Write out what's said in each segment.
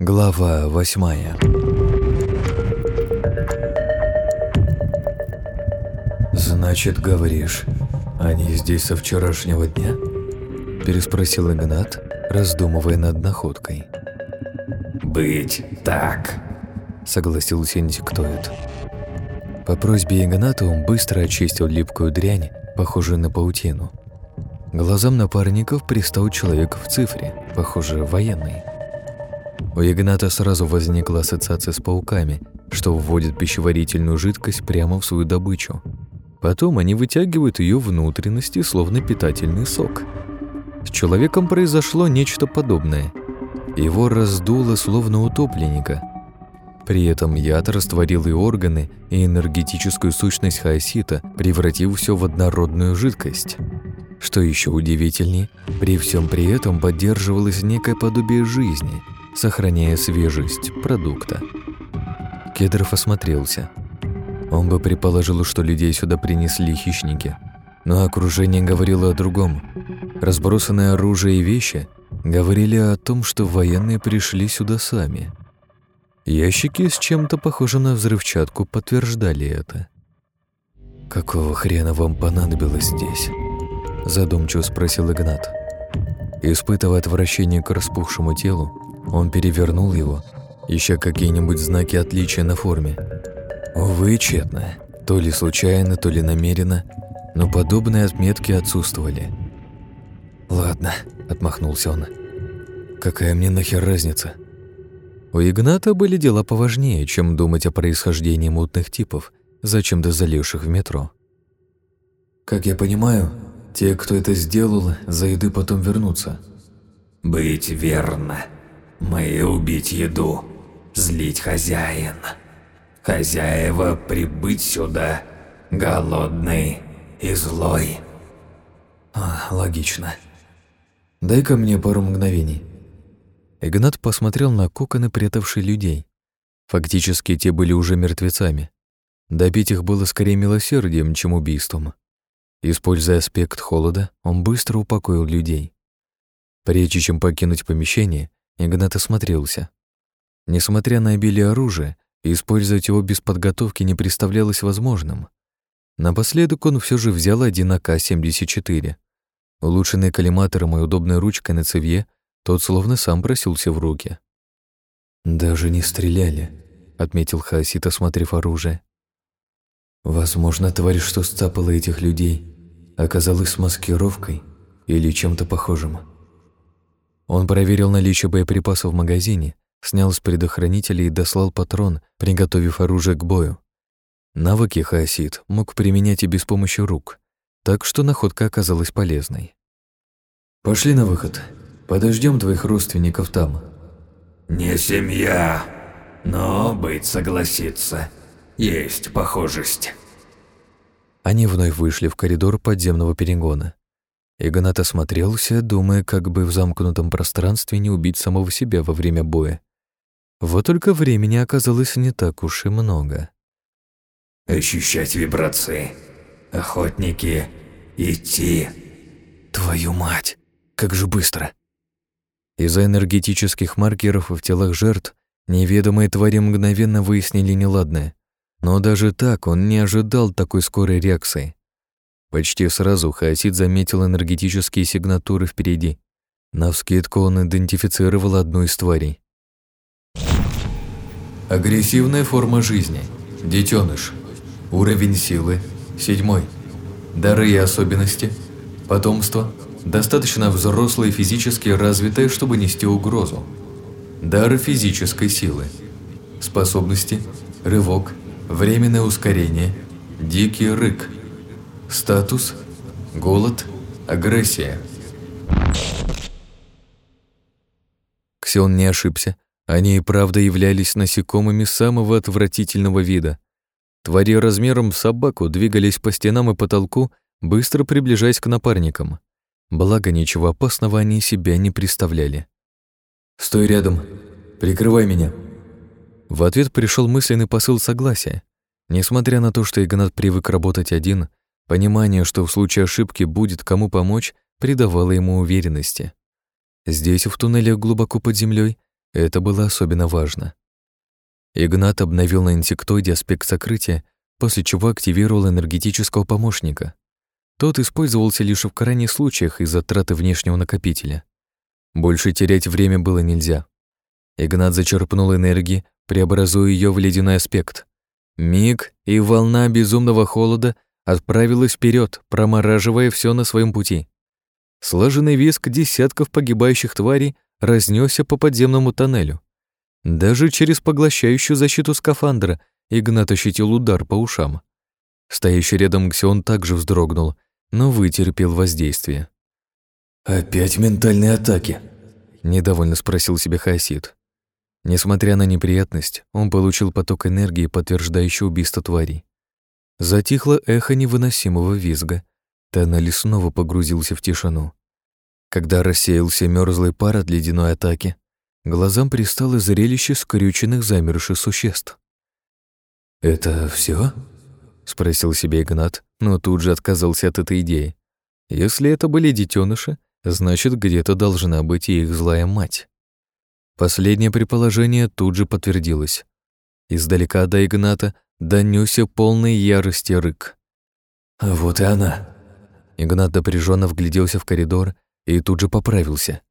Глава восьмая «Значит, говоришь, они здесь со вчерашнего дня?» Переспросил Игнат, раздумывая над находкой. «Быть так», — согласился инсектоид. По просьбе Игната он быстро очистил липкую дрянь, похожую на паутину. Глазам напарников пристал человек в цифре, похоже, военный. У Игната сразу возникла ассоциация с пауками, что вводит пищеварительную жидкость прямо в свою добычу. Потом они вытягивают ее внутренности, словно питательный сок. С человеком произошло нечто подобное. Его раздуло, словно утопленника. При этом яд растворил и органы, и энергетическую сущность хаосита, превратив все в однородную жидкость. Что еще удивительнее, при всем при этом поддерживалось некое подобие жизни – сохраняя свежесть продукта. Кедров осмотрелся. Он бы предположил, что людей сюда принесли хищники, но окружение говорило о другом. Разбросанное оружие и вещи говорили о том, что военные пришли сюда сами. Ящики с чем-то похожим на взрывчатку подтверждали это. «Какого хрена вам понадобилось здесь?» Задумчиво спросил Игнат. Испытывая отвращение к распухшему телу, он перевернул его, ища какие-нибудь знаки отличия на форме. Увы, тщетно. То ли случайно, то ли намеренно, но подобные отметки отсутствовали. «Ладно», — отмахнулся он. «Какая мне нахер разница?» У Игната были дела поважнее, чем думать о происхождении мутных типов, зачем-то заливших в метро. «Как я понимаю, те, кто это сделал, за еды потом вернутся». «Быть верно», мы убить еду, злить хозяин. Хозяева прибыть сюда, голодный и злой. А, логично. Дай-ка мне пару мгновений. Игнат посмотрел на коконы, прятавшие людей. Фактически те были уже мертвецами. Добить их было скорее милосердием, чем убийством. Используя аспект холода, он быстро упокоил людей. Прежде чем покинуть помещение, Игнат осмотрелся. Несмотря на обилие оружия, использовать его без подготовки не представлялось возможным. Напоследок он все же взял один АК-74. Улучшенный коллиматором и удобной ручкой на цевье, тот словно сам просился в руки. «Даже не стреляли», — отметил Хасит, осмотрев оружие. «Возможно, тварь, что сцапала этих людей, оказалась маскировкой или чем-то похожим». Он проверил наличие боеприпасов в магазине, снял с предохранителя и дослал патрон, приготовив оружие к бою. Навыки хаосит мог применять и без помощи рук, так что находка оказалась полезной. «Пошли на выход. Подождем твоих родственников там». «Не семья, но быть согласится. Есть похожесть». Они вновь вышли в коридор подземного перегона. Игнат осмотрелся, думая, как бы в замкнутом пространстве не убить самого себя во время боя. Вот только времени оказалось не так уж и много. «Ощущать вибрации. Охотники. Идти». «Твою мать! Как же быстро!» Из-за энергетических маркеров в телах жертв неведомые твари мгновенно выяснили неладное. Но даже так он не ожидал такой скорой реакции. Почти сразу Хаосид заметил энергетические сигнатуры впереди. Навскидку он идентифицировал одну из тварей. Агрессивная форма жизни. Детеныш. Уровень силы. Седьмой. Дары и особенности. Потомство. Достаточно взрослое и физически развитое, чтобы нести угрозу. Дары физической силы. Способности. Рывок. Временное ускорение. Дикий рык. Статус – голод, агрессия. Ксион не ошибся. Они и правда являлись насекомыми самого отвратительного вида. Твари размером в собаку двигались по стенам и потолку, быстро приближаясь к напарникам. Благо, ничего опасного они себя не представляли. «Стой рядом! Прикрывай меня!» В ответ пришел мысленный посыл согласия. Несмотря на то, что Игнат привык работать один, Понимание, что в случае ошибки будет кому помочь, придавало ему уверенности. Здесь, в туннелях глубоко под землей, Это было особенно важно. Игнат обновил на инсектоиде аспект сокрытия, после чего активировал энергетического помощника. Тот использовался лишь в крайних случаях из-за траты внешнего накопителя. Больше терять время было нельзя. Игнат зачерпнул энергии, преобразуя ее в ледяной аспект. Миг, и волна безумного холода отправилась вперед, промораживая все на своем пути. Слаженный виск десятков погибающих тварей разнесся по подземному тоннелю. Даже через поглощающую защиту скафандра Игнат ощутил удар по ушам. Стоящий рядом Ксион также вздрогнул, но вытерпел воздействие. «Опять ментальные атаки?» — недовольно спросил себя Хасид. Несмотря на неприятность, он получил поток энергии, подтверждающий убийство тварей. Затихло эхо невыносимого визга. Тоннель снова погрузился в тишину. Когда рассеялся мёрзлый пар от ледяной атаки, глазам пристало зрелище скрюченных замерших существ. «Это все? спросил себе Игнат, но тут же отказался от этой идеи. Если это были детеныши, значит, где-то должна быть и их злая мать. Последнее предположение тут же подтвердилось. Издалека до Игната донёсся полный ярости рык. «Вот и она!» Игнат напряженно вгляделся в коридор и тут же поправился.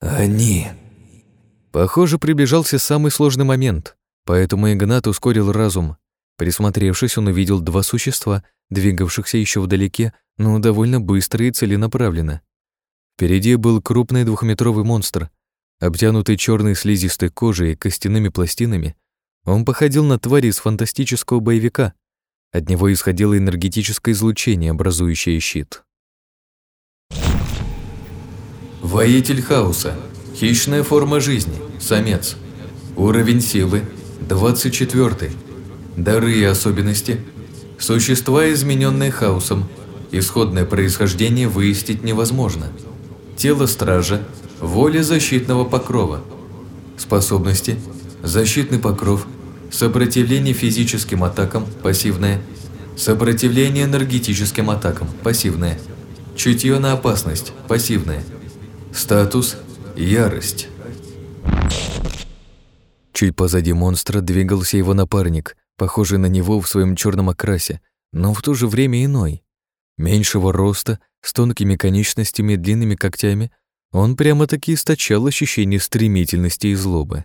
«Они!» Похоже, приближался самый сложный момент, поэтому Игнат ускорил разум. Присмотревшись, он увидел два существа, двигавшихся еще вдалеке, но довольно быстро и целенаправленно. Впереди был крупный двухметровый монстр. Обтянутый черной слизистой кожей и костяными пластинами, он походил на тварь из фантастического боевика. От него исходило энергетическое излучение, образующее щит. Воитель хаоса. Хищная форма жизни. Самец. Уровень силы. 24. Дары и особенности. Существа, измененные хаосом. Исходное происхождение выяснить невозможно. Тело стража. Воля защитного покрова. Способности. Защитный покров. Сопротивление физическим атакам. Пассивное. Сопротивление энергетическим атакам. Пассивное. Чутье на опасность. Пассивное. Статус – ярость. Чуть позади монстра двигался его напарник, похожий на него в своем черном окрасе, но в то же время иной. Меньшего роста, с тонкими конечностями и длинными когтями, он прямо-таки источал ощущение стремительности и злобы.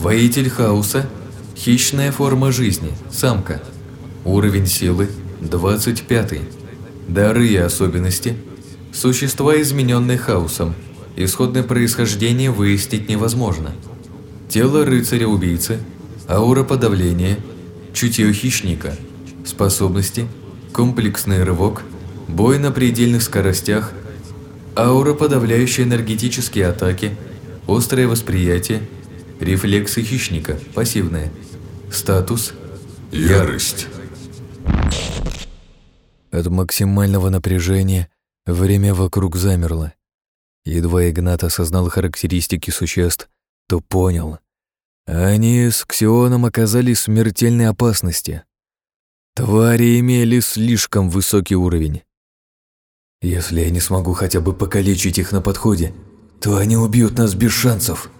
Воитель хаоса – хищная форма жизни, самка. Уровень силы – 25. Дары и особенности – Существа, измененные хаосом. Исходное происхождение выяснить невозможно. Тело рыцаря-убийцы, аура подавления, чутье хищника, способности, комплексный рывок, бой на предельных скоростях, аура, подавляющая энергетические атаки, острое восприятие, рефлексы хищника, пассивное, статус – ярость. От максимального напряжения – Время вокруг замерло. Едва Игнат осознал характеристики существ, то понял. Они с Ксионом оказались в смертельной опасности. Твари имели слишком высокий уровень. Если я не смогу хотя бы покалечить их на подходе, то они убьют нас без шансов.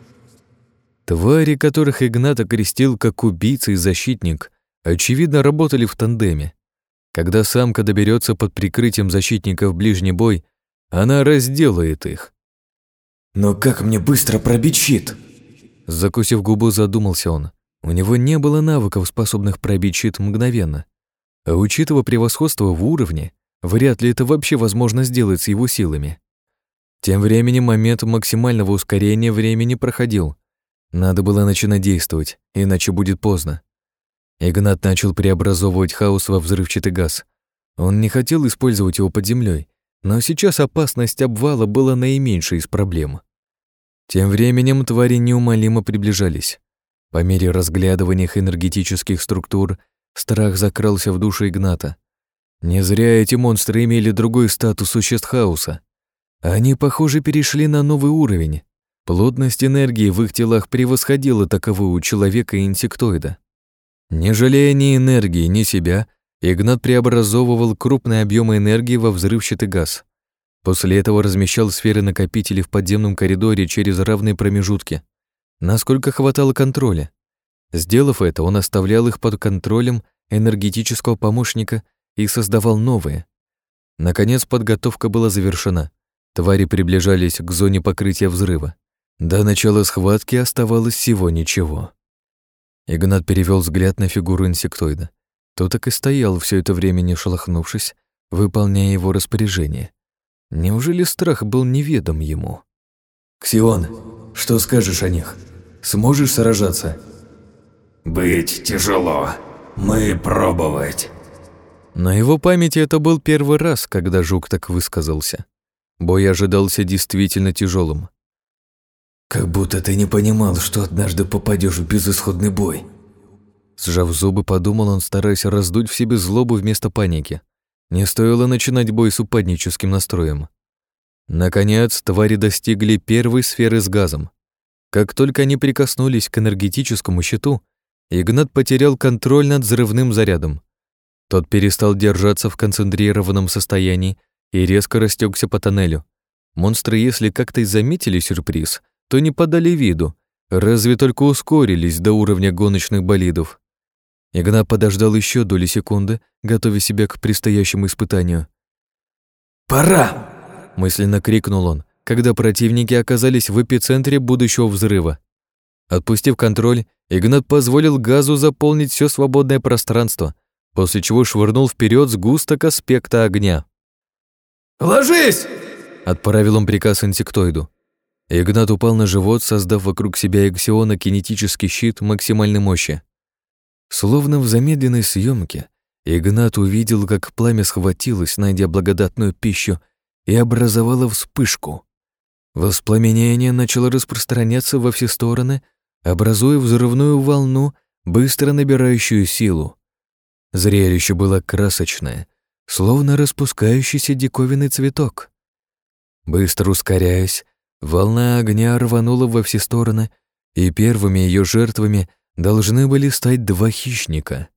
Твари, которых Игнат окрестил как убийца и защитник, очевидно, работали в тандеме. Когда самка доберется под прикрытием защитника в ближний бой, она разделает их. «Но как мне быстро пробить щит?» Закусив губу, задумался он. У него не было навыков, способных пробить щит мгновенно. А учитывая превосходство в уровне, вряд ли это вообще возможно сделать с его силами. Тем временем момент максимального ускорения времени проходил. Надо было начинать действовать, иначе будет поздно. Игнат начал преобразовывать хаос во взрывчатый газ. Он не хотел использовать его под землей, но сейчас опасность обвала была наименьшей из проблем. Тем временем твари неумолимо приближались. По мере разглядывания их энергетических структур страх закрался в душу Игната. Не зря эти монстры имели другой статус существ хаоса. Они, похоже, перешли на новый уровень. Плотность энергии в их телах превосходила таковую у человека и инсектоида. Не жалея ни энергии, ни себя, Игнат преобразовывал крупные объемы энергии во взрывчатый газ. После этого размещал сферы-накопители в подземном коридоре через равные промежутки, насколько хватало контроля. Сделав это, он оставлял их под контролем энергетического помощника и создавал новые. Наконец подготовка была завершена. Твари приближались к зоне покрытия взрыва. До начала схватки оставалось всего ничего. Игнат перевел взгляд на фигуру инсектоида. Тот так и стоял все это время, не шелохнувшись, выполняя его распоряжение. Неужели страх был неведом ему? «Ксион, что скажешь о них? Сможешь сражаться?» «Быть тяжело. Мы пробовать». На его памяти это был первый раз, когда Жук так высказался. Бой ожидался действительно тяжелым. «Как будто ты не понимал, что однажды попадешь в безысходный бой». Сжав зубы, подумал он, стараясь раздуть в себе злобу вместо паники. Не стоило начинать бой с упадническим настроем. Наконец, твари достигли первой сферы с газом. Как только они прикоснулись к энергетическому щиту, Игнат потерял контроль над взрывным зарядом. Тот перестал держаться в концентрированном состоянии и резко растекся по тоннелю. Монстры, если как-то и заметили сюрприз, то не подали виду, разве только ускорились до уровня гоночных болидов. Игнат подождал еще доли секунды, готовя себя к предстоящему испытанию. «Пора!» — мысленно крикнул он, когда противники оказались в эпицентре будущего взрыва. Отпустив контроль, Игнат позволил газу заполнить все свободное пространство, после чего швырнул вперед сгусток аспекта огня. «Ложись!» — отправил он приказ инсектоиду. Игнат упал на живот, создав вокруг себя эксиона кинетический щит максимальной мощи. Словно в замедленной съемке, Игнат увидел, как пламя схватилось, найдя благодатную пищу, и образовало вспышку. Воспламенение начало распространяться во все стороны, образуя взрывную волну, быстро набирающую силу. Зрелище было красочное, словно распускающийся диковинный цветок. Быстро ускоряясь, волна огня рванула во все стороны, и первыми ее жертвами должны были стать два хищника.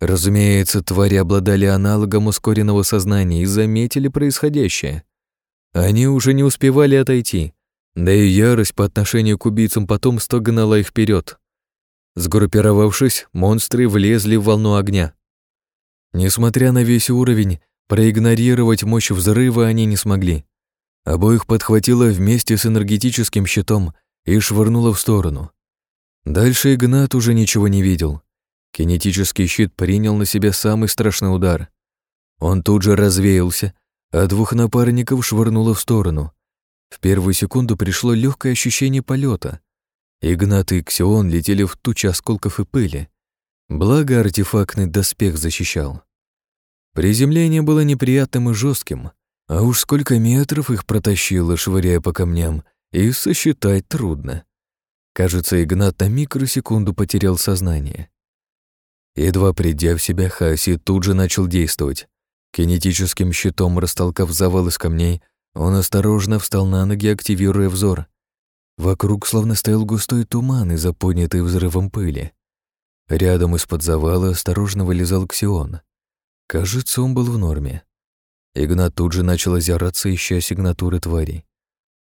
Разумеется, твари обладали аналогом ускоренного сознания и заметили происходящее. Они уже не успевали отойти, да и ярость по отношению к убийцам потомства гнала их вперед. Сгруппировавшись, монстры влезли в волну огня. Несмотря на весь уровень, проигнорировать мощь взрыва они не смогли. Обоих подхватило вместе с энергетическим щитом и швырнуло в сторону. Дальше Игнат уже ничего не видел. Кинетический щит принял на себя самый страшный удар. Он тут же развеялся, а двух напарников швырнуло в сторону. В первую секунду пришло легкое ощущение полета. Игнат и Ксион летели в тучи осколков и пыли. Благо артефактный доспех защищал. Приземление было неприятным и жестким, а уж сколько метров их протащило, швыряя по камням, и сосчитать трудно. Кажется, Игнат на микросекунду потерял сознание. Едва придя в себя, Хаси тут же начал действовать. Кинетическим щитом растолкав завал из камней, он осторожно встал на ноги, активируя взор. Вокруг словно стоял густой туман из-за поднятой взрывом пыли. Рядом из-под завала осторожно вылезал Ксион. Кажется, он был в норме. Игнат тут же начал озираться, ища сигнатуры тварей.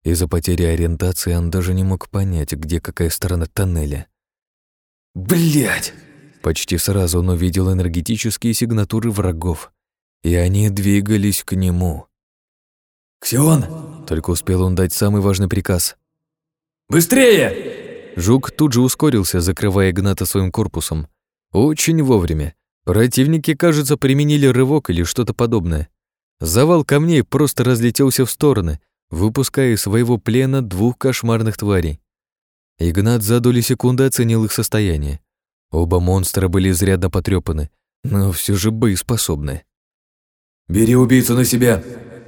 Из-за потери ориентации он даже не мог понять, где какая сторона тоннеля. Блять! Почти сразу он увидел энергетические сигнатуры врагов и они двигались к нему. «Ксион!» Только успел он дать самый важный приказ. «Быстрее!» Жук тут же ускорился, закрывая Игната своим корпусом. Очень вовремя. Противники, кажется, применили рывок или что-то подобное. Завал камней просто разлетелся в стороны, выпуская из своего плена двух кошмарных тварей. Игнат за доли секунды оценил их состояние. Оба монстра были изрядно потрепаны, но все же боеспособны. «Бери убийцу на себя.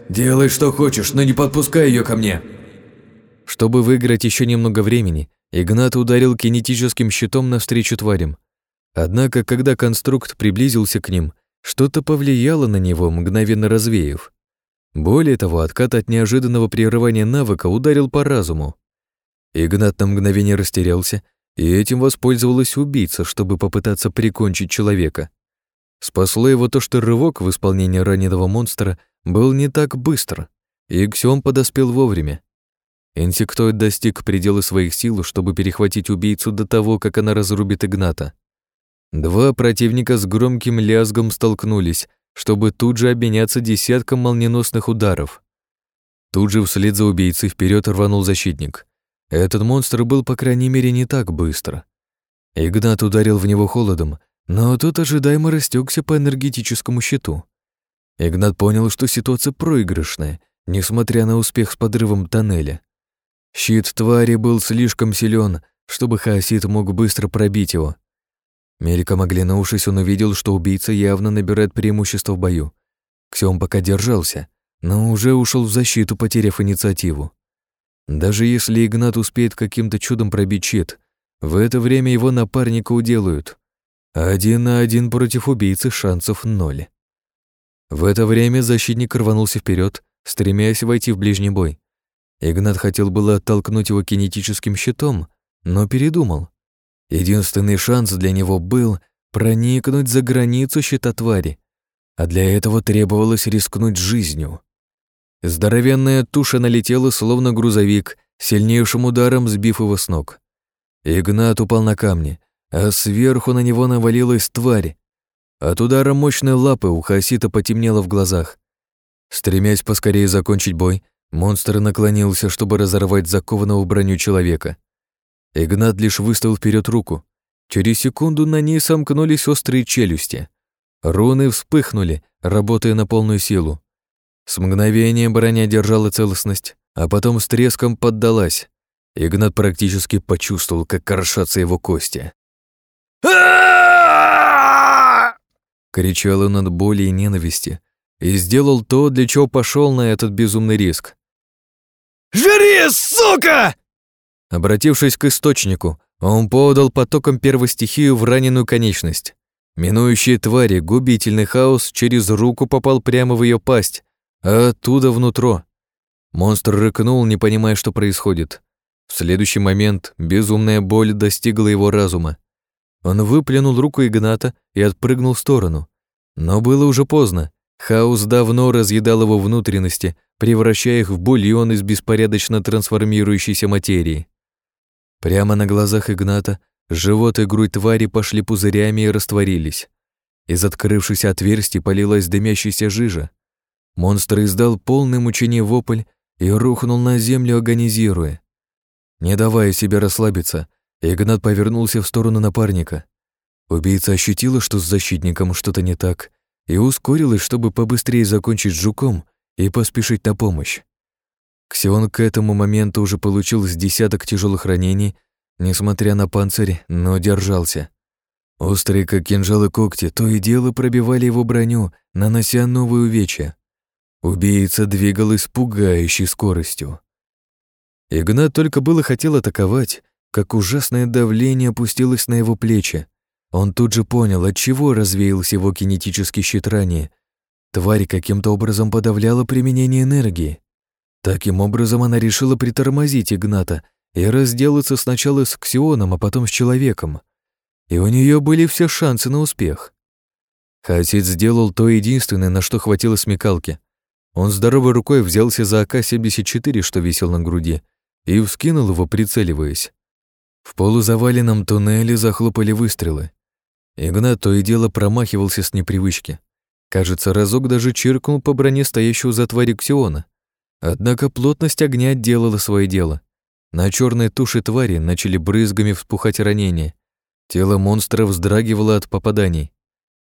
Делай, что хочешь, но не подпускай ее ко мне». Чтобы выиграть еще немного времени, Игнат ударил кинетическим щитом навстречу тварям. Однако, когда конструкт приблизился к ним, что-то повлияло на него, мгновенно развеяв. Более того, откат от неожиданного прерывания навыка ударил по разуму. Игнат на мгновение растерялся, и этим воспользовалась убийца, чтобы попытаться прикончить человека. Спасло его то, что рывок в исполнении раненого монстра был не так быстр. и Ксион подоспел вовремя. Инсектоид достиг предела своих сил, чтобы перехватить убийцу до того, как она разрубит Игната. Два противника с громким лязгом столкнулись, чтобы тут же обменяться десятком молниеносных ударов. Тут же вслед за убийцей вперед рванул защитник. Этот монстр был, по крайней мере, не так быстро. Игнат ударил в него холодом, но тот ожидаемо растекся по энергетическому щиту. Игнат понял, что ситуация проигрышная, несмотря на успех с подрывом тоннеля. Щит твари был слишком силен, чтобы хаосит мог быстро пробить его. Мельком оглянувшись, он увидел, что убийца явно набирает преимущество в бою. Ксём пока держался, но уже ушел в защиту, потеряв инициативу. Даже если Игнат успеет каким-то чудом пробить щит, в это время его напарника уделают. Один на один против убийцы шансов ноль. В это время защитник рванулся вперед, стремясь войти в ближний бой. Игнат хотел было оттолкнуть его кинетическим щитом, но передумал. Единственный шанс для него был проникнуть за границу щита твари, а для этого требовалось рискнуть жизнью. Здоровенная туша налетела, словно грузовик, сильнейшим ударом сбив его с ног. Игнат упал на камни, а сверху на него навалилась тварь. От удара мощной лапы у Хасита потемнело в глазах. Стремясь поскорее закончить бой, монстр наклонился, чтобы разорвать закованного в броню человека. Игнат лишь выставил вперед руку. Через секунду на ней сомкнулись острые челюсти. Руны вспыхнули, работая на полную силу. С мгновения броня держала целостность, а потом с треском поддалась. Игнат практически почувствовал, как крошатся его кости. Кричал он от боли и ненависти и сделал то, для чего пошел на этот безумный риск. «Жри, сука!» Обратившись к источнику, он подал потоком первой стихию в раненую конечность. Минующие твари, губительный хаос через руку попал прямо в ее пасть, а оттуда внутрь. Монстр рыкнул, не понимая, что происходит. В следующий момент безумная боль достигла его разума. Он выплюнул руку Игната и отпрыгнул в сторону. Но было уже поздно. Хаос давно разъедал его внутренности, превращая их в бульон из беспорядочно трансформирующейся материи. Прямо на глазах Игната живот и грудь твари пошли пузырями и растворились. Из открывшихся отверстий полилась дымящаяся жижа. Монстр издал полный мучение вопль и рухнул на землю, агонизируя. Не давая себе расслабиться, Игнат повернулся в сторону напарника. Убийца ощутила, что с защитником что-то не так, и ускорилась, чтобы побыстрее закончить жуком и поспешить на помощь. Ксион к этому моменту уже получил с десяток тяжелых ранений, несмотря на панцирь, но держался. Острые, как кинжалы когти, то и дело пробивали его броню, нанося новые увечья. Убийца двигалась пугающей скоростью. Игнат только было хотел атаковать, как ужасное давление опустилось на его плечи. Он тут же понял, от чего развеялся его кинетический щит ранее. Тварь каким-то образом подавляла применение энергии. Таким образом, она решила притормозить Игната и разделаться сначала с Ксионом, а потом с человеком. И у нее были все шансы на успех. Хасид сделал то единственное, на что хватило смекалки. Он здоровой рукой взялся за АК-74, что висел на груди, и вскинул его, прицеливаясь. В полузаваленном туннеле захлопали выстрелы. Игнат то и дело промахивался с непривычки. Кажется, разок даже чиркнул по броне стоящего за твари Ксиона. Однако плотность огня делала свое дело. На черной туше твари начали брызгами вспухать ранения. Тело монстра вздрагивало от попаданий.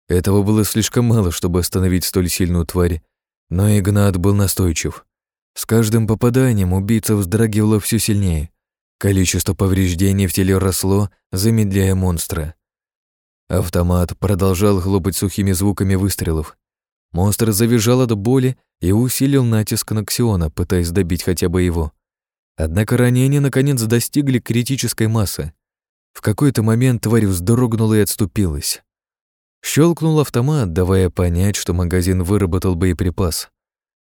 Этого было слишком мало, чтобы остановить столь сильную тварь, но Игнат был настойчив. С каждым попаданием убийца вздрагивала все сильнее. Количество повреждений в теле росло, замедляя монстра. Автомат продолжал хлопать сухими звуками выстрелов. Монстр завизжал от боли и усилил натиск на Ксиона, пытаясь добить хотя бы его. Однако ранения наконец достигли критической массы. В какой-то момент тварь вздрогнула и отступилась. Щелкнул автомат, давая понять, что магазин выработал боеприпас.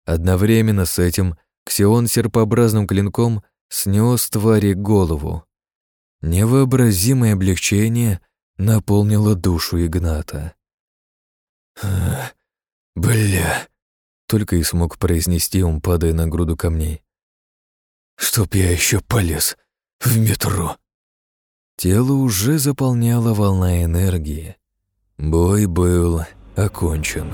Одновременно с этим Ксион серпообразным клинком снес твари голову. Невообразимое облегчение наполнило душу Игната. «Бля, Только и смог произнести он, падая на груду камней. «Чтоб я еще полез в метро!» Тело уже заполняла волна энергии. Бой был окончен.